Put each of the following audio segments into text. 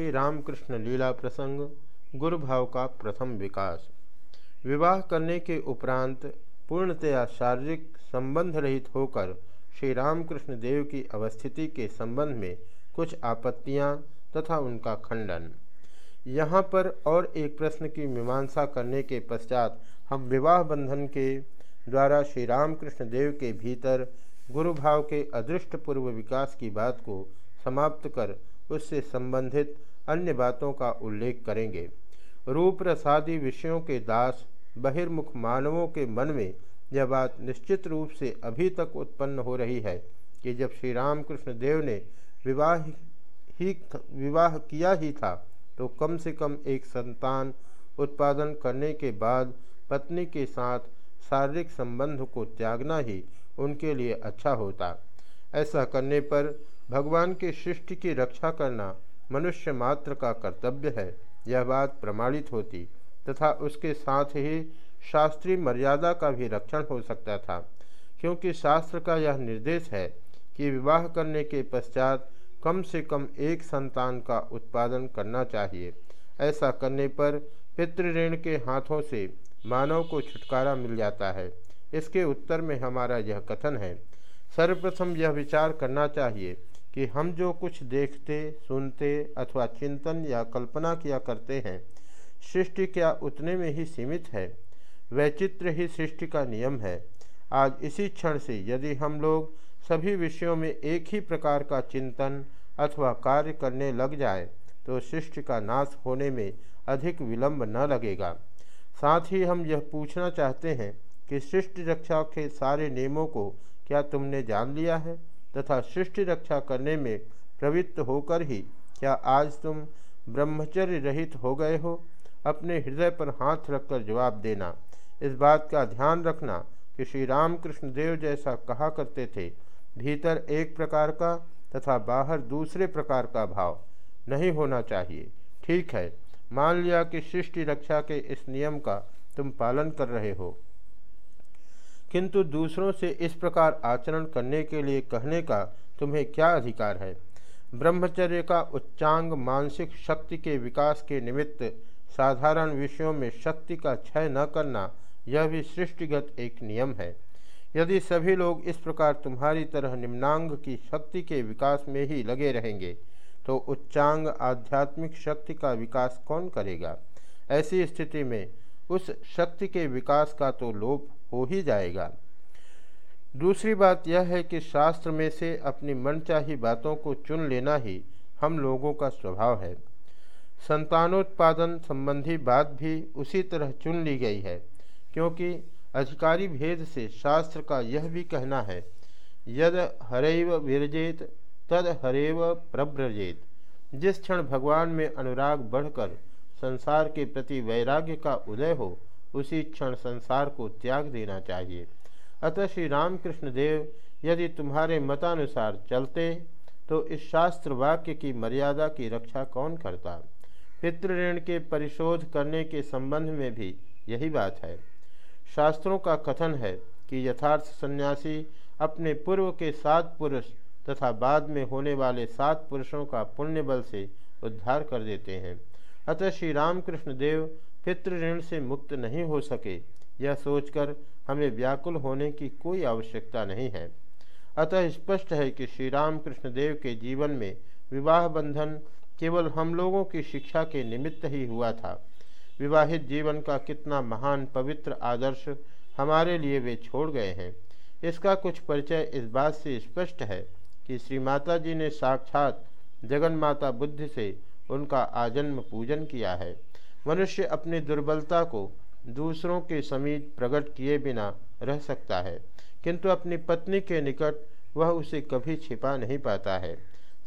श्री रामकृष्ण लीला प्रसंग गुरु भाव का प्रथम विकास। विवाह करने के उपरांत पूर्णतया शारीरिक संबंध रहित होकर श्री रामकृष्ण देव की अवस्थिति के संबंध में कुछ आपत्तियाँ तथा उनका खंडन। यहाँ पर और एक प्रश्न की मीमांसा करने के पश्चात हम विवाह बंधन के द्वारा श्री रामकृष्ण देव के भीतर गुरु भाव के अदृष्ट पूर्व विकास की बात को समाप्त कर उससे संबंधित अन्य बातों का उल्लेख करेंगे। रूप रसादि विषयों के दास, बहिर्मुख मानवों के मन में यह बात निश्चित रूप से अभी तक उत्पन्न हो रही है कि जब श्री रामकृष्ण देव ने विवाह ही, विवाह किया ही था तो कम से कम एक संतान उत्पादन करने के बाद पत्नी के साथ शारीरिक संबंध को त्यागना ही उनके लिए अच्छा होता। ऐसा करने पर भगवान के सृष्टि की रक्षा करना मनुष्य मात्र का कर्तव्य है, यह बात प्रमाणित होती, तथा उसके साथ ही शास्त्रीय मर्यादा का भी रक्षण हो सकता था, क्योंकि शास्त्र का यह निर्देश है कि विवाह करने के पश्चात कम से कम एक संतान का उत्पादन करना चाहिए। ऐसा करने पर पितृऋण के हाथों से मानव को छुटकारा मिल जाता है। इसके उत्तर में हमारा यह कथन है, सर्वप्रथम यह विचार करना चाहिए कि हम जो कुछ देखते, सुनते अथवा चिंतन या कल्पना किया करते हैं, सृष्टि क्या उतने में ही सीमित है? वैचित्र ही सृष्टि का नियम है। आज इसी क्षण से यदि हम लोग सभी विषयों में एक ही प्रकार का चिंतन अथवा कार्य करने लग जाए तो सृष्टि का नाश होने में अधिक विलंब न लगेगा। साथ ही हम यह पूछना चाहते हैं कि सृष्टि रक्षा के सारे नियमों को क्या तुमने जान लिया है? तथा सृष्टि रक्षा करने में प्रवृत्त होकर ही क्या आज तुम ब्रह्मचर्य रहित हो गए हो? अपने हृदय पर हाथ रखकर जवाब देना। इस बात का ध्यान रखना कि श्री रामकृष्ण देव जैसा कहा करते थे, भीतर एक प्रकार का तथा बाहर दूसरे प्रकार का भाव नहीं होना चाहिए। ठीक है, मान लिया कि सृष्टि रक्षा के इस नियम का तुम पालन कर रहे हो। किंतु दूसरों से इस प्रकार आचरण करने के लिए कहने का तुम्हें क्या अधिकार है? ब्रह्मचर्य का उच्चांग मानसिक शक्ति के विकास के निमित्त साधारण विषयों में शक्ति का क्षय न करना, यह भी सृष्टिगत एक नियम है। यदि सभी लोग इस प्रकार तुम्हारी तरह निम्नांग की शक्ति के विकास में ही लगे रहेंगे तो उच्चांग आध्यात्मिक शक्ति का विकास कौन करेगा? ऐसी स्थिति में उस शक्ति के विकास का तो लोप हो ही जाएगा। दूसरी बात यह है कि शास्त्र में से अपनी मनचाही बातों को चुन लेना ही हम लोगों का स्वभाव है। संतानोत्पादन संबंधी बात भी उसी तरह चुन ली गई है, क्योंकि अधिकारी भेद से शास्त्र का यह भी कहना है, यद हरैव विरजेत, तद हरेव प्रव्रजेत। जिस क्षण भगवान में अनुराग बढ़कर संसार के प्रति वैराग्य का उदय हो, उसी क्षण संसार को त्याग देना चाहिए। अतः श्री रामकृष्ण देव, यदि तुम्हारे मतानुसार चलते तो इस शास्त्र वाक्य की मर्यादा की रक्षा कौन करता? पितृऋण के परिशोध करने के संबंध में भी यही बात है। शास्त्रों का कथन है कि यथार्थ सन्यासी अपने पूर्व के सात पुरुष तथा बाद में होने वाले सात पुरुषों का पुण्य बल से उद्धार कर देते हैं। अतः श्री रामकृष्ण देव पितृऋण से मुक्त नहीं हो सके। यह सोचकर हमें व्याकुल होने की कोई आवश्यकता नहीं है। अतः स्पष्ट है कि श्री रामकृष्ण देव के जीवन में विवाह बंधन केवल हम लोगों की शिक्षा के निमित्त ही हुआ था। विवाहित जीवन का कितना महान पवित्र आदर्श हमारे लिए वे छोड़ गए हैं। इसका कुछ परिचय इस बात से स्पष्ट है कि श्री माता जी ने साक्षात जगन माता बुद्धि से उनका आजन्म पूजन किया है। मनुष्य अपनी दुर्बलता को दूसरों के समीप प्रकट किए बिना रह सकता है, किंतु अपनी पत्नी के निकट वह उसे कभी छिपा नहीं पाता है।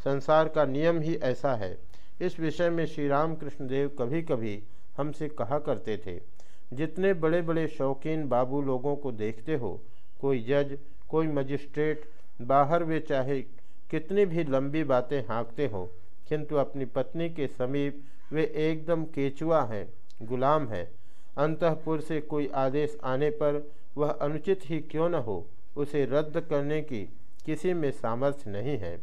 संसार का नियम ही ऐसा है। इस विषय में श्री रामकृष्ण देव कभी कभी हमसे कहा करते थे, जितने बड़े बड़े शौकीन बाबू लोगों को देखते हो, कोई जज, कोई मजिस्ट्रेट, बाहर वे चाहे कितनी भी लंबी बातें हाँकते हो किंतु अपनी पत्नी के समीप वे एकदम केचुआ हैं, गुलाम हैं। अंतपुर से कोई आदेश आने पर वह अनुचित ही क्यों न हो, उसे रद्द करने की किसी में सामर्थ्य नहीं है।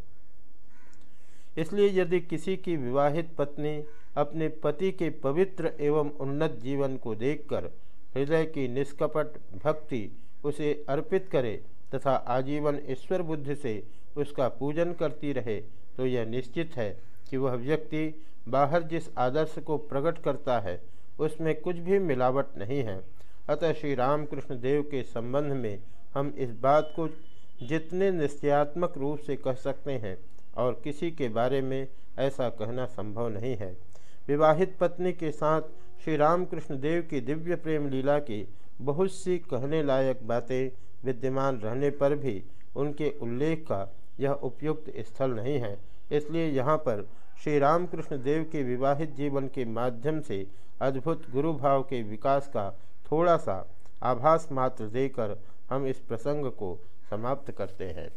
इसलिए यदि किसी की विवाहित पत्नी अपने पति के पवित्र एवं उन्नत जीवन को देखकर हृदय की निष्कपट भक्ति उसे अर्पित करे तथा आजीवन ईश्वर बुद्धि से उसका पूजन करती रहे तो यह निश्चित है कि वह व्यक्ति बाहर जिस आदर्श को प्रकट करता है, उसमें कुछ भी मिलावट नहीं है। अतः श्री रामकृष्ण देव के संबंध में हम इस बात को जितने निश्चयात्मक रूप से कह सकते हैं और किसी के बारे में ऐसा कहना संभव नहीं है। विवाहित पत्नी के साथ श्री रामकृष्ण देव की दिव्य प्रेम लीला की बहुत सी कहने लायक बातें विद्यमान रहने पर भी उनके उल्लेख का यह उपयुक्त स्थल नहीं है। इसलिए यहाँ पर श्री रामकृष्ण देव के विवाहित जीवन के माध्यम से अद्भुत गुरु भाव के विकास का थोड़ा सा आभास मात्र देकर हम इस प्रसंग को समाप्त करते हैं।